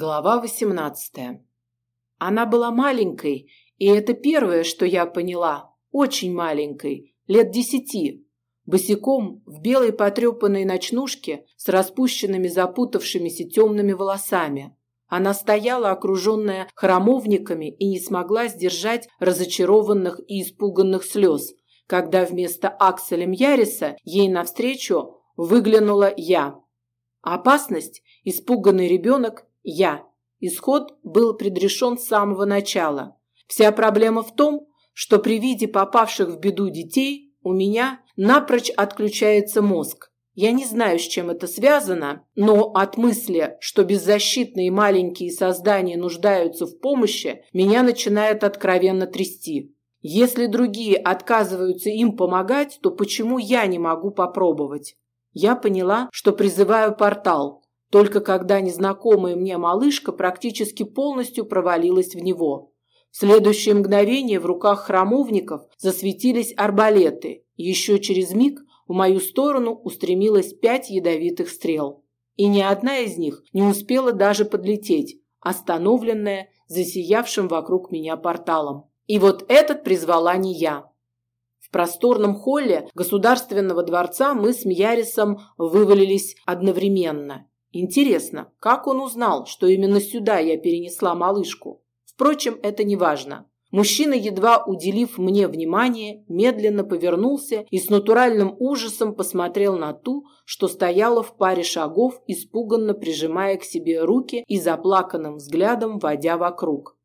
Глава 18. Она была маленькой, и это первое, что я поняла, очень маленькой, лет десяти, босиком в белой потрепанной ночнушке с распущенными запутавшимися темными волосами. Она стояла, окруженная храмовниками, и не смогла сдержать разочарованных и испуганных слез, когда вместо Акселя Мьяриса ей навстречу выглянула я. Опасность, испуганный ребенок я. Исход был предрешен с самого начала. Вся проблема в том, что при виде попавших в беду детей у меня напрочь отключается мозг. Я не знаю, с чем это связано, но от мысли, что беззащитные маленькие создания нуждаются в помощи, меня начинает откровенно трясти. Если другие отказываются им помогать, то почему я не могу попробовать? Я поняла, что призываю портал, только когда незнакомая мне малышка практически полностью провалилась в него. В следующее мгновение в руках храмовников засветились арбалеты. Еще через миг в мою сторону устремилось пять ядовитых стрел. И ни одна из них не успела даже подлететь, остановленная засиявшим вокруг меня порталом. И вот этот призвала не я. В просторном холле государственного дворца мы с Мьярисом вывалились одновременно. Интересно, как он узнал, что именно сюда я перенесла малышку? Впрочем, это не важно. Мужчина, едва уделив мне внимание, медленно повернулся и с натуральным ужасом посмотрел на ту, что стояла в паре шагов, испуганно прижимая к себе руки и заплаканным взглядом водя вокруг.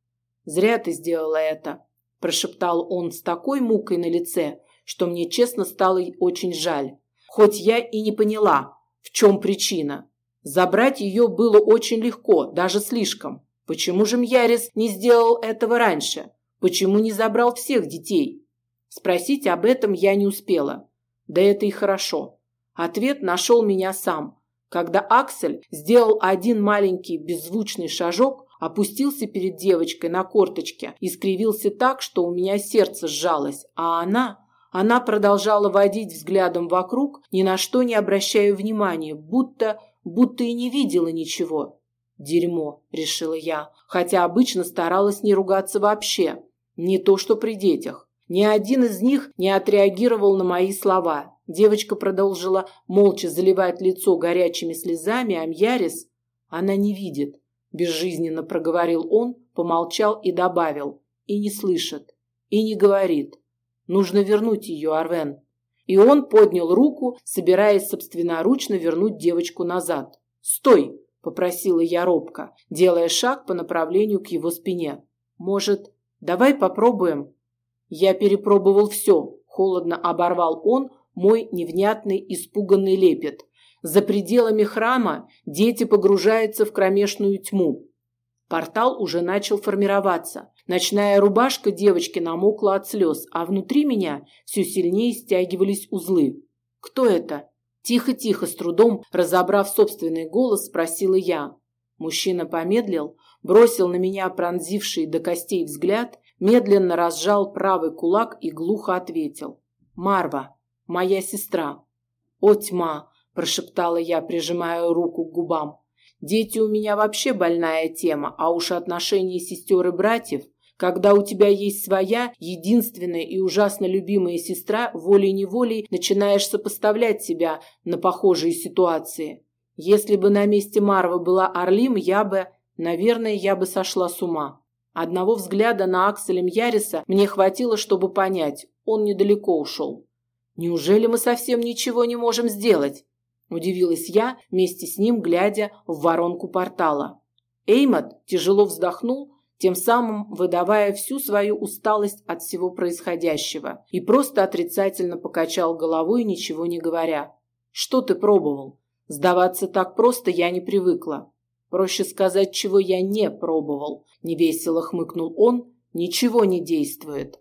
«Зря ты сделала это», – прошептал он с такой мукой на лице, что мне честно стало очень жаль. Хоть я и не поняла, в чем причина. Забрать ее было очень легко, даже слишком. Почему же Мьярис не сделал этого раньше? Почему не забрал всех детей? Спросить об этом я не успела. Да это и хорошо. Ответ нашел меня сам. Когда Аксель сделал один маленький беззвучный шажок, опустился перед девочкой на корточке и скривился так, что у меня сердце сжалось, а она... Она продолжала водить взглядом вокруг, ни на что не обращая внимания, будто будто и не видела ничего. Дерьмо, решила я, хотя обычно старалась не ругаться вообще. Не то, что при детях. Ни один из них не отреагировал на мои слова. Девочка продолжила молча заливать лицо горячими слезами, а Мьярис она не видит. Безжизненно проговорил он, помолчал и добавил. И не слышит, и не говорит. Нужно вернуть ее, Арвен. И он поднял руку, собираясь собственноручно вернуть девочку назад. "Стой", попросила я робко, делая шаг по направлению к его спине. "Может, давай попробуем?" Я перепробовал все. холодно оборвал он мой невнятный испуганный лепет. За пределами храма дети погружаются в кромешную тьму. Портал уже начал формироваться. Ночная рубашка девочки намокла от слез, а внутри меня все сильнее стягивались узлы. «Кто это?» Тихо-тихо, с трудом разобрав собственный голос, спросила я. Мужчина помедлил, бросил на меня пронзивший до костей взгляд, медленно разжал правый кулак и глухо ответил. «Марва, моя сестра». «О, тьма!» – прошептала я, прижимая руку к губам. «Дети у меня вообще больная тема, а уж отношения сестер и братьев когда у тебя есть своя, единственная и ужасно любимая сестра, волей-неволей начинаешь сопоставлять себя на похожие ситуации. Если бы на месте Марвы была Орлим, я бы, наверное, я бы сошла с ума. Одного взгляда на Акселя Яриса мне хватило, чтобы понять, он недалеко ушел. Неужели мы совсем ничего не можем сделать? Удивилась я, вместе с ним глядя в воронку портала. Эймот тяжело вздохнул, тем самым выдавая всю свою усталость от всего происходящего, и просто отрицательно покачал головой, ничего не говоря. «Что ты пробовал? Сдаваться так просто я не привыкла. Проще сказать, чего я не пробовал», – невесело хмыкнул он, – «ничего не действует».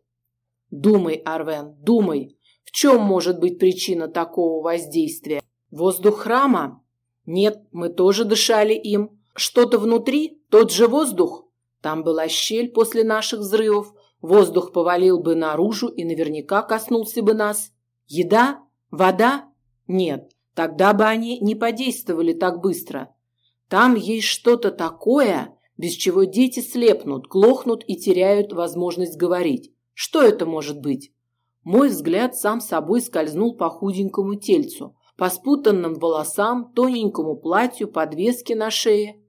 «Думай, Арвен, думай, в чем может быть причина такого воздействия? Воздух храма? Нет, мы тоже дышали им. Что-то внутри? Тот же воздух? Там была щель после наших взрывов, воздух повалил бы наружу и наверняка коснулся бы нас. Еда? Вода? Нет, тогда бы они не подействовали так быстро. Там есть что-то такое, без чего дети слепнут, глохнут и теряют возможность говорить. Что это может быть? Мой взгляд сам собой скользнул по худенькому тельцу, по спутанным волосам, тоненькому платью, подвеске на шее.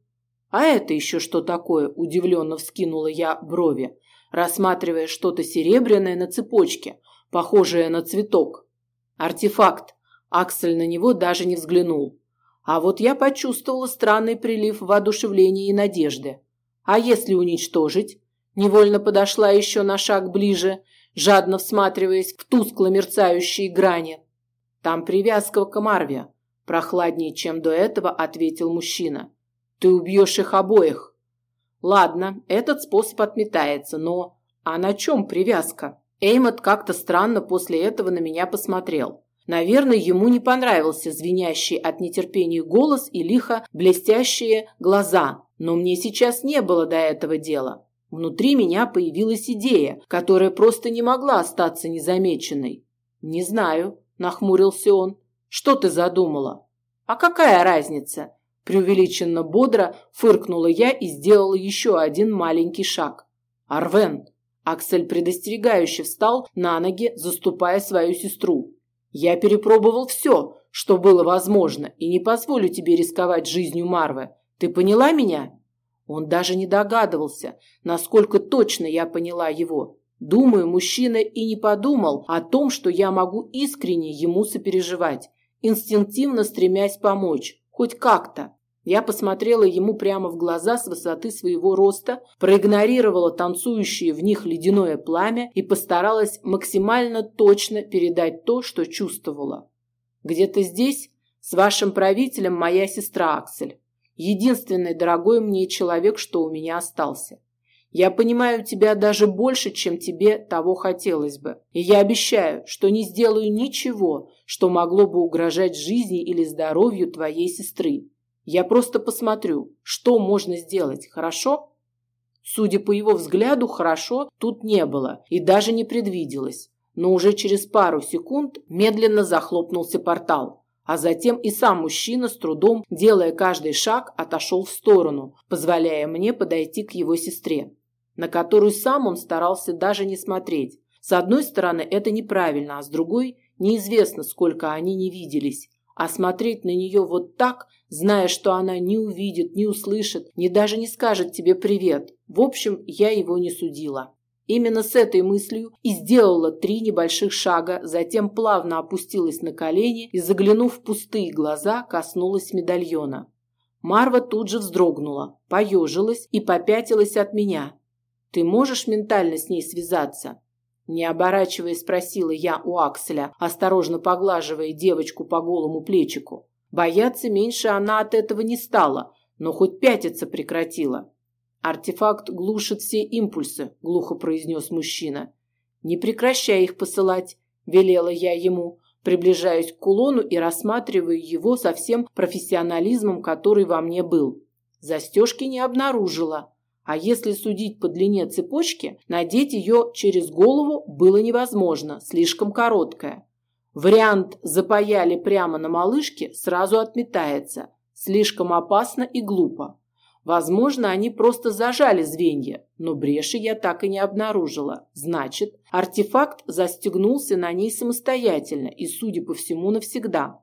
А это еще что такое? Удивленно вскинула я брови, рассматривая что-то серебряное на цепочке, похожее на цветок. Артефакт. Аксель на него даже не взглянул. А вот я почувствовала странный прилив воодушевления и надежды. А если уничтожить? Невольно подошла еще на шаг ближе, жадно всматриваясь в тускло мерцающие грани. Там привязка к Марве. Прохладнее, чем до этого, ответил мужчина. Ты убьешь их обоих. Ладно, этот способ отметается, но... А на чем привязка? Эймот как-то странно после этого на меня посмотрел. Наверное, ему не понравился звенящий от нетерпения голос и лихо блестящие глаза, но мне сейчас не было до этого дела. Внутри меня появилась идея, которая просто не могла остаться незамеченной. «Не знаю», – нахмурился он. «Что ты задумала?» «А какая разница?» Преувеличенно бодро фыркнула я и сделала еще один маленький шаг. «Арвен!» Аксель предостерегающе встал на ноги, заступая свою сестру. «Я перепробовал все, что было возможно, и не позволю тебе рисковать жизнью Марвы. Ты поняла меня?» Он даже не догадывался, насколько точно я поняла его. Думаю, мужчина и не подумал о том, что я могу искренне ему сопереживать, инстинктивно стремясь помочь, хоть как-то. Я посмотрела ему прямо в глаза с высоты своего роста, проигнорировала танцующее в них ледяное пламя и постаралась максимально точно передать то, что чувствовала. Где-то здесь с вашим правителем моя сестра Аксель. Единственный дорогой мне человек, что у меня остался. Я понимаю тебя даже больше, чем тебе того хотелось бы. И я обещаю, что не сделаю ничего, что могло бы угрожать жизни или здоровью твоей сестры. Я просто посмотрю, что можно сделать, хорошо? Судя по его взгляду, хорошо тут не было и даже не предвиделось. Но уже через пару секунд медленно захлопнулся портал, а затем и сам мужчина с трудом, делая каждый шаг, отошел в сторону, позволяя мне подойти к его сестре, на которую сам он старался даже не смотреть. С одной стороны, это неправильно, а с другой, неизвестно, сколько они не виделись. А смотреть на нее вот так, зная, что она не увидит, не услышит, ни даже не скажет тебе привет. В общем, я его не судила. Именно с этой мыслью и сделала три небольших шага, затем плавно опустилась на колени и, заглянув в пустые глаза, коснулась медальона. Марва тут же вздрогнула, поежилась и попятилась от меня. «Ты можешь ментально с ней связаться?» Не оборачиваясь, спросила я у Акселя, осторожно поглаживая девочку по голому плечику. Бояться меньше она от этого не стала, но хоть пятиться прекратила. Артефакт глушит все импульсы, глухо произнес мужчина. Не прекращай их посылать, велела я ему, приближаясь к кулону и рассматривая его со всем профессионализмом, который во мне был. Застежки не обнаружила. А если судить по длине цепочки, надеть ее через голову было невозможно, слишком короткая. Вариант «запаяли прямо на малышке» сразу отметается. Слишком опасно и глупо. Возможно, они просто зажали звенья, но бреши я так и не обнаружила. Значит, артефакт застегнулся на ней самостоятельно и, судя по всему, навсегда.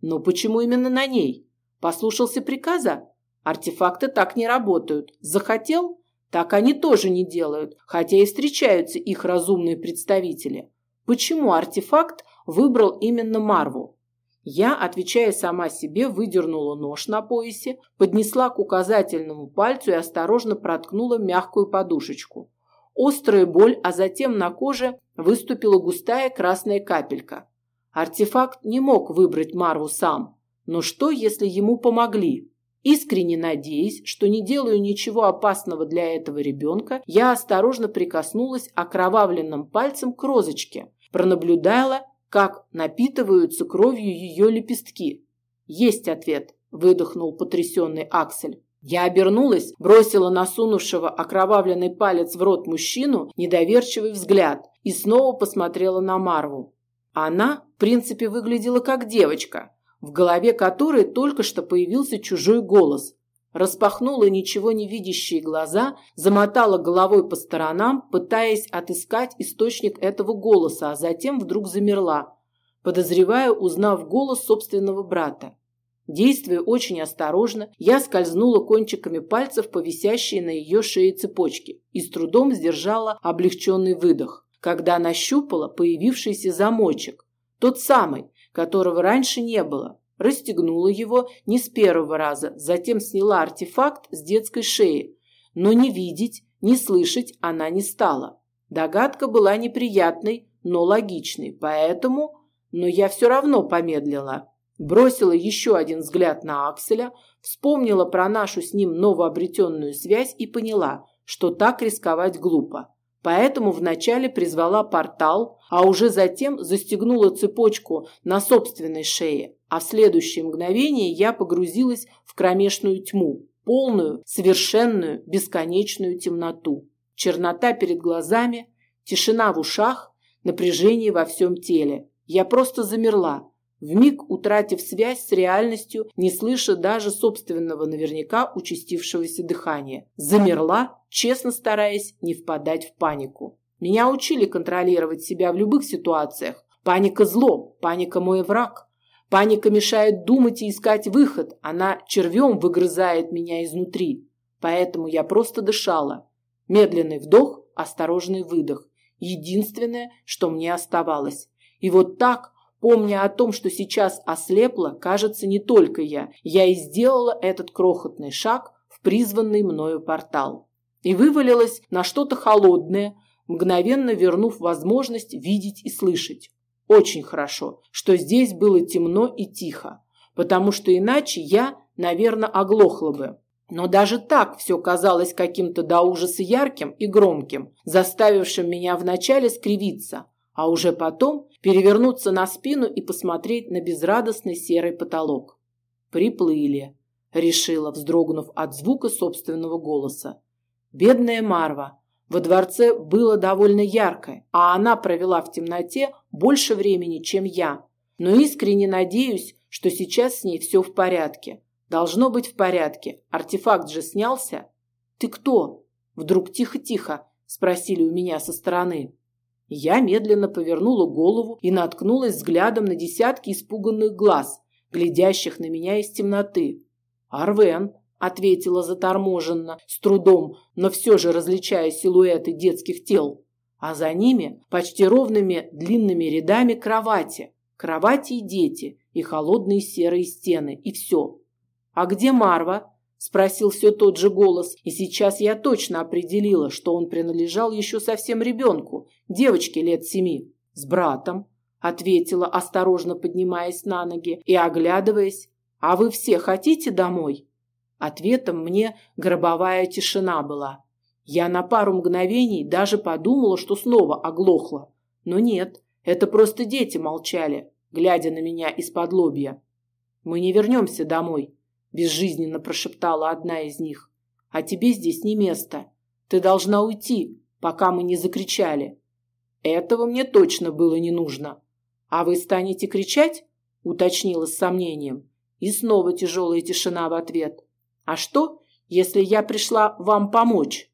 Но почему именно на ней? Послушался приказа? Артефакты так не работают. Захотел? Так они тоже не делают, хотя и встречаются их разумные представители. Почему артефакт выбрал именно Марву? Я, отвечая сама себе, выдернула нож на поясе, поднесла к указательному пальцу и осторожно проткнула мягкую подушечку. Острая боль, а затем на коже выступила густая красная капелька. Артефакт не мог выбрать Марву сам. Но что, если ему помогли? Искренне надеясь, что не делаю ничего опасного для этого ребенка, я осторожно прикоснулась окровавленным пальцем к розочке, пронаблюдала, как напитываются кровью ее лепестки. «Есть ответ», – выдохнул потрясенный Аксель. Я обернулась, бросила насунувшего окровавленный палец в рот мужчину недоверчивый взгляд и снова посмотрела на Марву. Она, в принципе, выглядела как девочка, в голове которой только что появился чужой голос. распахнула ничего не видящие глаза, замотала головой по сторонам, пытаясь отыскать источник этого голоса, а затем вдруг замерла, подозревая, узнав голос собственного брата. Действуя очень осторожно, я скользнула кончиками пальцев по висящей на ее шее цепочке и с трудом сдержала облегченный выдох, когда нащупала появившийся замочек, тот самый, которого раньше не было, расстегнула его не с первого раза, затем сняла артефакт с детской шеи, но не видеть, не слышать она не стала. Догадка была неприятной, но логичной, поэтому... Но я все равно помедлила. Бросила еще один взгляд на Акселя, вспомнила про нашу с ним новообретенную связь и поняла, что так рисковать глупо. Поэтому вначале призвала портал, а уже затем застегнула цепочку на собственной шее, а в следующее мгновение я погрузилась в кромешную тьму, полную, совершенную, бесконечную темноту. Чернота перед глазами, тишина в ушах, напряжение во всем теле. Я просто замерла, вмиг утратив связь с реальностью, не слыша даже собственного наверняка участившегося дыхания. Замерла, честно стараясь не впадать в панику. Меня учили контролировать себя в любых ситуациях. Паника – зло, паника – мой враг. Паника мешает думать и искать выход, она червем выгрызает меня изнутри. Поэтому я просто дышала. Медленный вдох, осторожный выдох. Единственное, что мне оставалось. И вот так, Помня о том, что сейчас ослепла, кажется, не только я. Я и сделала этот крохотный шаг в призванный мною портал. И вывалилась на что-то холодное, мгновенно вернув возможность видеть и слышать. Очень хорошо, что здесь было темно и тихо, потому что иначе я, наверное, оглохла бы. Но даже так все казалось каким-то до ужаса ярким и громким, заставившим меня вначале скривиться, а уже потом перевернуться на спину и посмотреть на безрадостный серый потолок. Приплыли, решила, вздрогнув от звука собственного голоса. Бедная Марва. Во дворце было довольно ярко, а она провела в темноте больше времени, чем я. Но искренне надеюсь, что сейчас с ней все в порядке. Должно быть в порядке. Артефакт же снялся. Ты кто? Вдруг тихо-тихо спросили у меня со стороны. Я медленно повернула голову и наткнулась взглядом на десятки испуганных глаз, глядящих на меня из темноты. «Арвен», — ответила заторможенно, с трудом, но все же различая силуэты детских тел. А за ними почти ровными длинными рядами кровати. Кровати и дети, и холодные серые стены, и все. «А где Марва?» Спросил все тот же голос, и сейчас я точно определила, что он принадлежал еще совсем ребенку, девочке лет семи. С братом, ответила, осторожно поднимаясь на ноги и оглядываясь. А вы все хотите домой? Ответом мне гробовая тишина была. Я на пару мгновений даже подумала, что снова оглохла. Но нет, это просто дети молчали, глядя на меня из-под лобья. Мы не вернемся домой, безжизненно прошептала одна из них. А тебе здесь не место. Ты должна уйти, пока мы не закричали. Этого мне точно было не нужно. А вы станете кричать? уточнила с сомнением. И снова тяжелая тишина в ответ. А что, если я пришла вам помочь?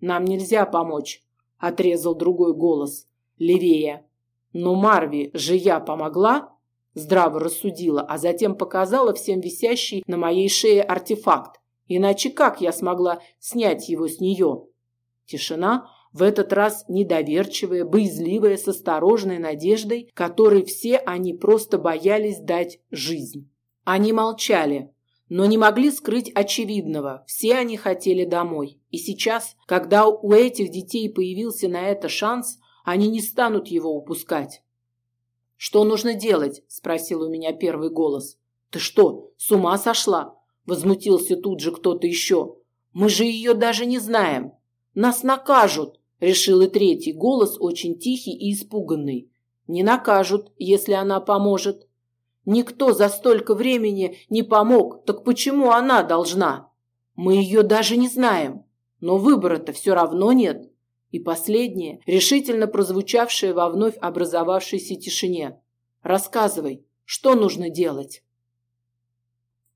Нам нельзя помочь, отрезал другой голос, левее. Но Марви же я помогла? Здраво рассудила, а затем показала всем висящий на моей шее артефакт. Иначе как я смогла снять его с нее? Тишина, в этот раз недоверчивая, боязливая, с осторожной надеждой, которой все они просто боялись дать жизнь. Они молчали, но не могли скрыть очевидного. Все они хотели домой. И сейчас, когда у этих детей появился на это шанс, они не станут его упускать. «Что нужно делать?» – спросил у меня первый голос. «Ты что, с ума сошла?» – возмутился тут же кто-то еще. «Мы же ее даже не знаем. Нас накажут!» – решил и третий голос, очень тихий и испуганный. «Не накажут, если она поможет». «Никто за столько времени не помог, так почему она должна?» «Мы ее даже не знаем. Но выбора-то все равно нет. И последнее, решительно прозвучавшее во вновь образовавшейся тишине. «Рассказывай, что нужно делать?»